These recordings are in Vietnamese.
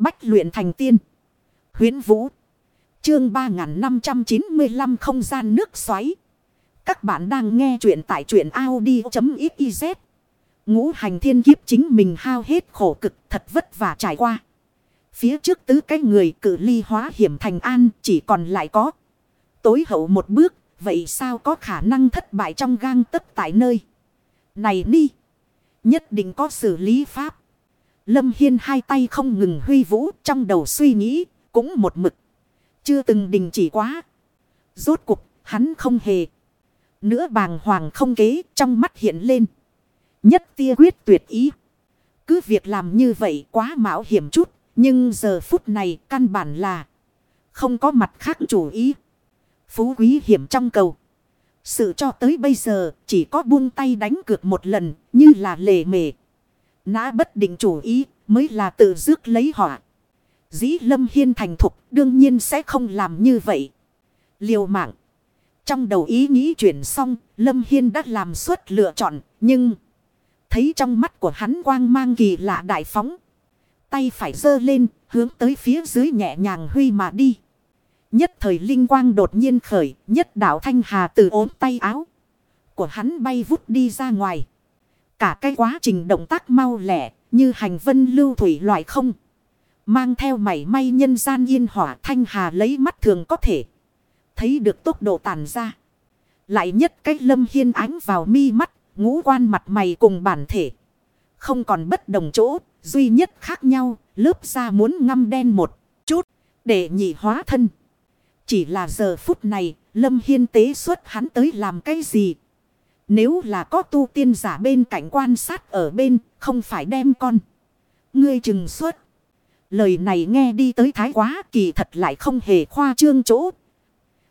Bách luyện thành tiên. Huyến Vũ. Chương 3595 không gian nước xoáy. Các bạn đang nghe truyện tại truyện Audi.xyz. Ngũ hành thiên kiếp chính mình hao hết khổ cực thật vất vả trải qua. Phía trước tứ cái người cử ly hóa hiểm thành an chỉ còn lại có. Tối hậu một bước, vậy sao có khả năng thất bại trong gang tấc tại nơi. Này ni, nhất định có xử lý pháp. Lâm Hiên hai tay không ngừng huy vũ trong đầu suy nghĩ, cũng một mực. Chưa từng đình chỉ quá. Rốt cục, hắn không hề. Nữa bàng hoàng không kế, trong mắt hiện lên. Nhất tia quyết tuyệt ý. Cứ việc làm như vậy quá mạo hiểm chút, nhưng giờ phút này căn bản là không có mặt khác chủ ý. Phú quý hiểm trong cầu. Sự cho tới bây giờ chỉ có buông tay đánh cược một lần như là lề mề. Nã bất định chủ ý mới là tự dước lấy họa. Dĩ lâm hiên thành thục đương nhiên sẽ không làm như vậy. Liều mạng. Trong đầu ý nghĩ chuyển xong lâm hiên đã làm suốt lựa chọn nhưng... Thấy trong mắt của hắn quang mang kỳ lạ đại phóng. Tay phải giơ lên hướng tới phía dưới nhẹ nhàng huy mà đi. Nhất thời linh quang đột nhiên khởi, nhất đạo thanh hà từ ốm tay áo của hắn bay vút đi ra ngoài. Cả cái quá trình động tác mau lẻ, như hành vân lưu thủy loại không. Mang theo mảy may nhân gian yên hỏa thanh hà lấy mắt thường có thể. Thấy được tốc độ tàn ra. Lại nhất cách lâm hiên ánh vào mi mắt, ngũ quan mặt mày cùng bản thể. Không còn bất đồng chỗ, duy nhất khác nhau, lớp da muốn ngâm đen một chút, để nhị hóa thân. Chỉ là giờ phút này, Lâm Hiên tế xuất hắn tới làm cái gì? Nếu là có tu tiên giả bên cạnh quan sát ở bên, không phải đem con. Ngươi chừng suốt. Lời này nghe đi tới thái quá kỳ thật lại không hề khoa trương chỗ.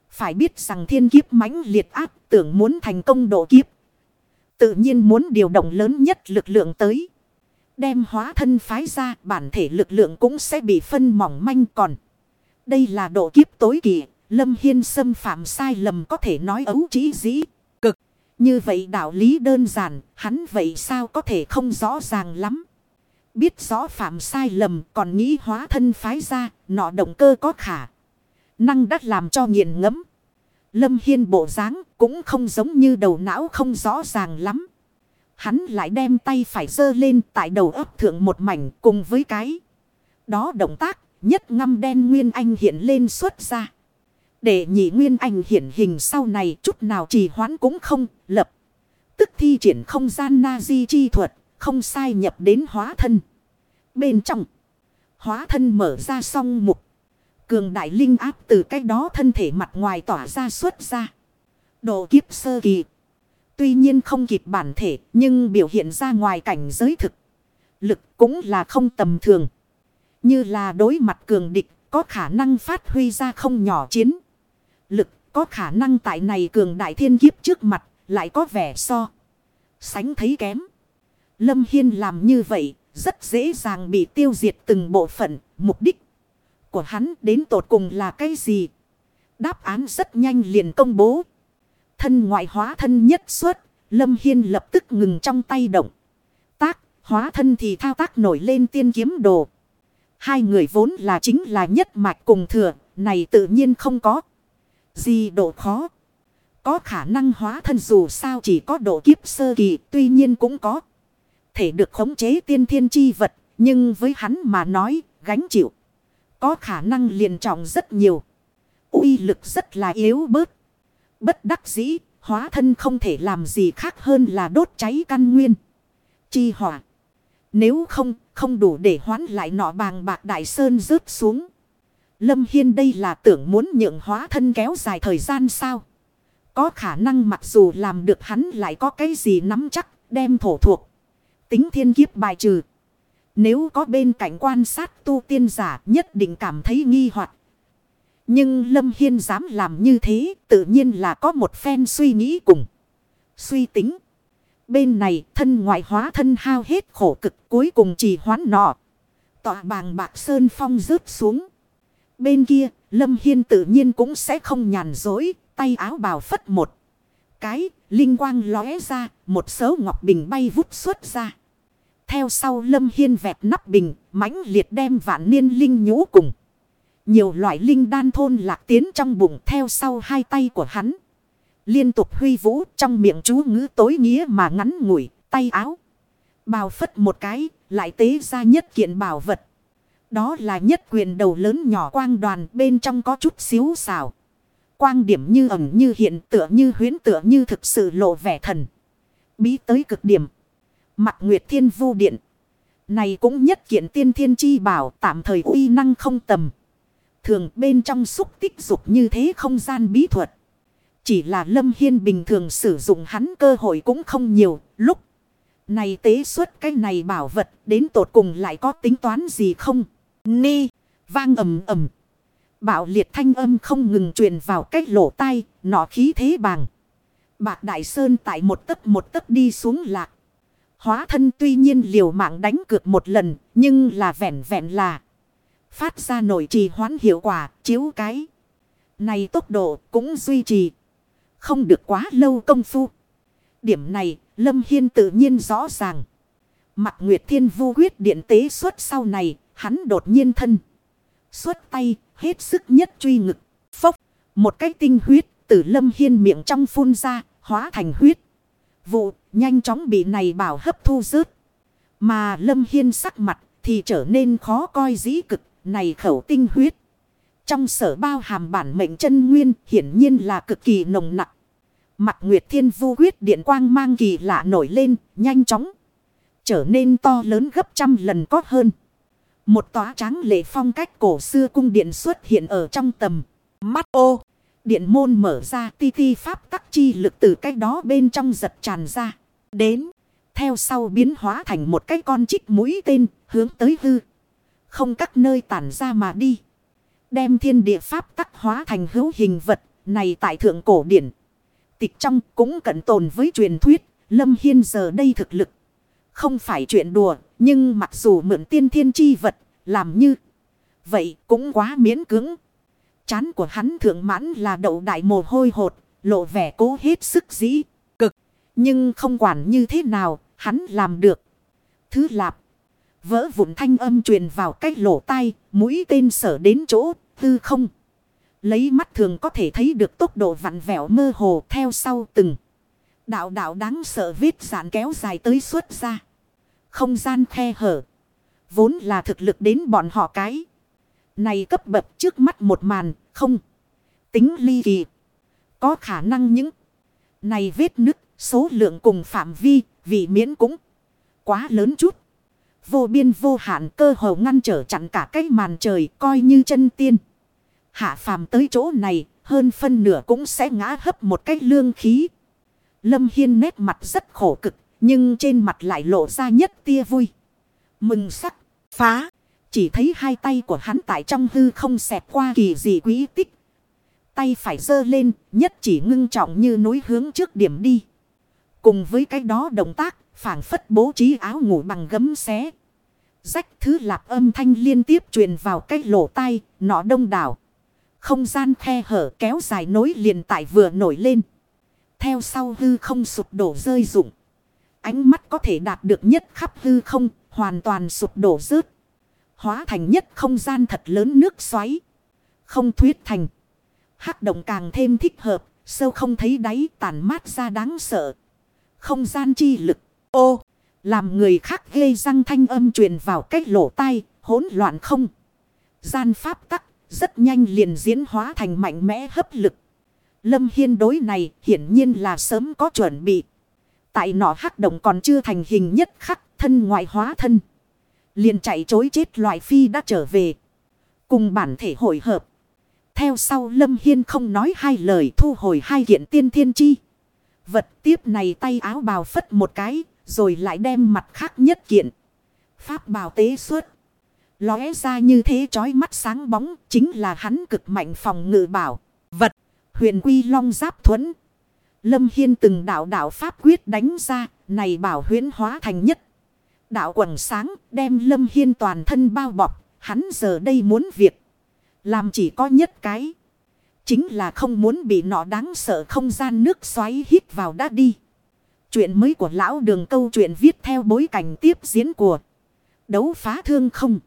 Phải biết rằng thiên kiếp mãnh liệt áp tưởng muốn thành công độ kiếp. Tự nhiên muốn điều động lớn nhất lực lượng tới. Đem hóa thân phái ra bản thể lực lượng cũng sẽ bị phân mỏng manh còn. Đây là độ kiếp tối kỳ. Lâm Hiên xâm phạm sai lầm có thể nói ấu trí dĩ. Như vậy đạo lý đơn giản. Hắn vậy sao có thể không rõ ràng lắm. Biết rõ phạm sai lầm, còn nghĩ hóa thân phái ra. Nọ động cơ có khả. Năng đắt làm cho nghiền ngẫm Lâm Hiên bộ dáng cũng không giống như đầu não không rõ ràng lắm. Hắn lại đem tay phải dơ lên tại đầu ấp thượng một mảnh cùng với cái. Đó động tác, nhất ngâm đen nguyên anh hiện lên xuất ra. Để nhị nguyên anh hiển hình sau này chút nào trì hoãn cũng không lập. Tức thi triển không gian na di chi thuật, không sai nhập đến hóa thân. Bên trong, hóa thân mở ra song mục. Cường đại linh áp từ cách đó thân thể mặt ngoài tỏa ra xuất ra. Độ kiếp sơ kỳ. Tuy nhiên không kịp bản thể, nhưng biểu hiện ra ngoài cảnh giới thực. Lực cũng là không tầm thường. Như là đối mặt cường địch, có khả năng phát huy ra không nhỏ chiến. Lực có khả năng tại này cường đại thiên kiếp trước mặt, lại có vẻ so. Sánh thấy kém. Lâm Hiên làm như vậy, rất dễ dàng bị tiêu diệt từng bộ phận, mục đích của hắn đến tột cùng là cái gì? Đáp án rất nhanh liền công bố. Thân ngoại hóa thân nhất xuất, Lâm Hiên lập tức ngừng trong tay động. Tác, hóa thân thì thao tác nổi lên tiên kiếm đồ. Hai người vốn là chính là nhất mạch cùng thừa, này tự nhiên không có. Gì độ khó. Có khả năng hóa thân dù sao chỉ có độ kiếp sơ kỳ, tuy nhiên cũng có. Thể được khống chế tiên thiên chi vật, nhưng với hắn mà nói, gánh chịu. Có khả năng liền trọng rất nhiều. uy lực rất là yếu bớt. Bất đắc dĩ, hóa thân không thể làm gì khác hơn là đốt cháy căn nguyên. Chi hỏa. Nếu không, không đủ để hoán lại nọ bàng bạc đại sơn rớt xuống. Lâm Hiên đây là tưởng muốn nhượng hóa thân kéo dài thời gian sao? Có khả năng mặc dù làm được hắn lại có cái gì nắm chắc, đem thổ thuộc. Tính thiên kiếp bài trừ. Nếu có bên cạnh quan sát tu tiên giả nhất định cảm thấy nghi hoặc Nhưng Lâm Hiên dám làm như thế, tự nhiên là có một phen suy nghĩ cùng. Suy tính. Bên này, thân ngoại hóa thân hao hết khổ cực, cuối cùng chỉ hoán nọ. Tọa bàng bạc sơn phong rớt xuống. Bên kia Lâm Hiên tự nhiên cũng sẽ không nhàn dối tay áo bào phất một. Cái linh quang lóe ra một số ngọc bình bay vút xuất ra. Theo sau lâm hiên vẹt nắp bình, mãnh liệt đem vạn niên linh nhũ cùng. Nhiều loại linh đan thôn lạc tiến trong bụng theo sau hai tay của hắn. Liên tục huy vũ trong miệng chú ngữ tối nghĩa mà ngắn ngủi, tay áo. Bào phất một cái, lại tế ra nhất kiện bảo vật. Đó là nhất quyền đầu lớn nhỏ quang đoàn bên trong có chút xíu xào. Quang điểm như ẩn như hiện tựa như huyến tựa như thực sự lộ vẻ thần. Bí tới cực điểm. Mặt Nguyệt Thiên Vu Điện. Này cũng nhất kiện tiên thiên chi bảo tạm thời uy năng không tầm. Thường bên trong xúc tích dục như thế không gian bí thuật. Chỉ là Lâm Hiên bình thường sử dụng hắn cơ hội cũng không nhiều. Lúc này tế xuất cái này bảo vật đến tột cùng lại có tính toán gì không? Ni, vang ầm ầm. bạo liệt thanh âm không ngừng truyền vào cách lỗ tai, nọ khí thế bằng Bạc Đại Sơn tại một tấc một tấc đi xuống lạc. Hóa thân tuy nhiên liều mạng đánh cược một lần, nhưng là vẹn vẹn là. Phát ra nổi trì hoãn hiệu quả, chiếu cái. Này tốc độ cũng duy trì. Không được quá lâu công phu. Điểm này, Lâm Hiên tự nhiên rõ ràng. Mặt Nguyệt Thiên Vu quyết điện tế xuất sau này, hắn đột nhiên thân. Xuất tay, hết sức nhất truy ngực. Phốc, một cái tinh huyết từ Lâm Hiên miệng trong phun ra, hóa thành huyết. Vụ, nhanh chóng bị này bảo hấp thu rớt. Mà Lâm Hiên sắc mặt thì trở nên khó coi dĩ cực, này khẩu tinh huyết. Trong sở bao hàm bản mệnh chân nguyên hiển nhiên là cực kỳ nồng nặng. Mặt Nguyệt Thiên Vu quyết điện quang mang kỳ lạ nổi lên, nhanh chóng. Trở nên to lớn gấp trăm lần có hơn. Một tòa tráng lệ phong cách cổ xưa cung điện xuất hiện ở trong tầm. Mắt ô. Điện môn mở ra, ti ti pháp tắc chi lực từ cách đó bên trong giật tràn ra. Đến. Theo sau biến hóa thành một cái con chích mũi tên, hướng tới hư. Không các nơi tản ra mà đi. Đem thiên địa pháp tắc hóa thành hữu hình vật. Này tại thượng cổ điển. Tịch trong cũng cận tồn với truyền thuyết. Lâm Hiên giờ đây thực lực. Không phải chuyện đùa. Nhưng mặc dù mượn tiên thiên chi vật. Làm như. Vậy cũng quá miễn cưỡng. Chán của hắn thượng mãn là đậu đại mồ hôi hột. Lộ vẻ cố hết sức dĩ. Cực. Nhưng không quản như thế nào. Hắn làm được. Thứ lạp. Vỡ vụn thanh âm truyền vào cách lỗ tai. Mũi tên sở đến chỗ. Tư không. Lấy mắt thường có thể thấy được tốc độ vặn vẹo mơ hồ theo sau từng. Đạo đạo đáng sợ vết giản kéo dài tới suốt ra. Không gian khe hở. Vốn là thực lực đến bọn họ cái. Này cấp bậc trước mắt một màn, không. Tính ly kỳ. Có khả năng những. Này vết nứt, số lượng cùng phạm vi, vì miễn cũng. Quá lớn chút. Vô biên vô hạn cơ hồ ngăn trở chặn cả cái màn trời coi như chân tiên. Hạ phàm tới chỗ này, hơn phân nửa cũng sẽ ngã hấp một cái lương khí. Lâm Hiên nét mặt rất khổ cực, nhưng trên mặt lại lộ ra nhất tia vui. Mừng sắc, phá. Chỉ thấy hai tay của hắn tại trong hư không xẹp qua kỳ dị quý tích. Tay phải dơ lên, nhất chỉ ngưng trọng như núi hướng trước điểm đi. Cùng với cái đó động tác, phảng phất bố trí áo ngủ bằng gấm xé. Rách thứ lạp âm thanh liên tiếp truyền vào cái lỗ tai, nọ đông đảo. Không gian khe hở kéo dài nối liền tại vừa nổi lên. Theo sau hư không sụp đổ rơi rụng. Ánh mắt có thể đạt được nhất khắp hư không, hoàn toàn sụp đổ rớt. Hóa thành nhất không gian thật lớn nước xoáy. Không thuyết thành. Hắc động càng thêm thích hợp, sâu không thấy đáy tàn mát ra đáng sợ. Không gian chi lực. Ô, làm người khác ghê răng thanh âm truyền vào cách lỗ tai, hỗn loạn không. Gian pháp tắc, rất nhanh liền diễn hóa thành mạnh mẽ hấp lực. Lâm Hiên đối này hiển nhiên là sớm có chuẩn bị. Tại nọ hắc động còn chưa thành hình nhất khắc, thân ngoại hóa thân. Liền chạy chối chết loại phi đã trở về. Cùng bản thể hội hợp. Theo sau Lâm Hiên không nói hai lời thu hồi hai kiện tiên thiên chi. Vật tiếp này tay áo bào phất một cái. Rồi lại đem mặt khác nhất kiện. Pháp bào tế xuất. Lóe ra như thế chói mắt sáng bóng. Chính là hắn cực mạnh phòng ngự bảo. Vật. Huyền quy long giáp thuẫn. Lâm Hiên từng đạo đạo pháp quyết đánh ra. Này bảo huyến hóa thành nhất. Đạo quần sáng, đem Lâm Hiên toàn thân bao bọc. Hắn giờ đây muốn việc. Làm chỉ có nhất cái. Chính là không muốn bị nọ đáng sợ không gian nước xoáy hít vào đã đi. Chuyện mới của lão đường câu chuyện viết theo bối cảnh tiếp diễn của đấu phá thương không.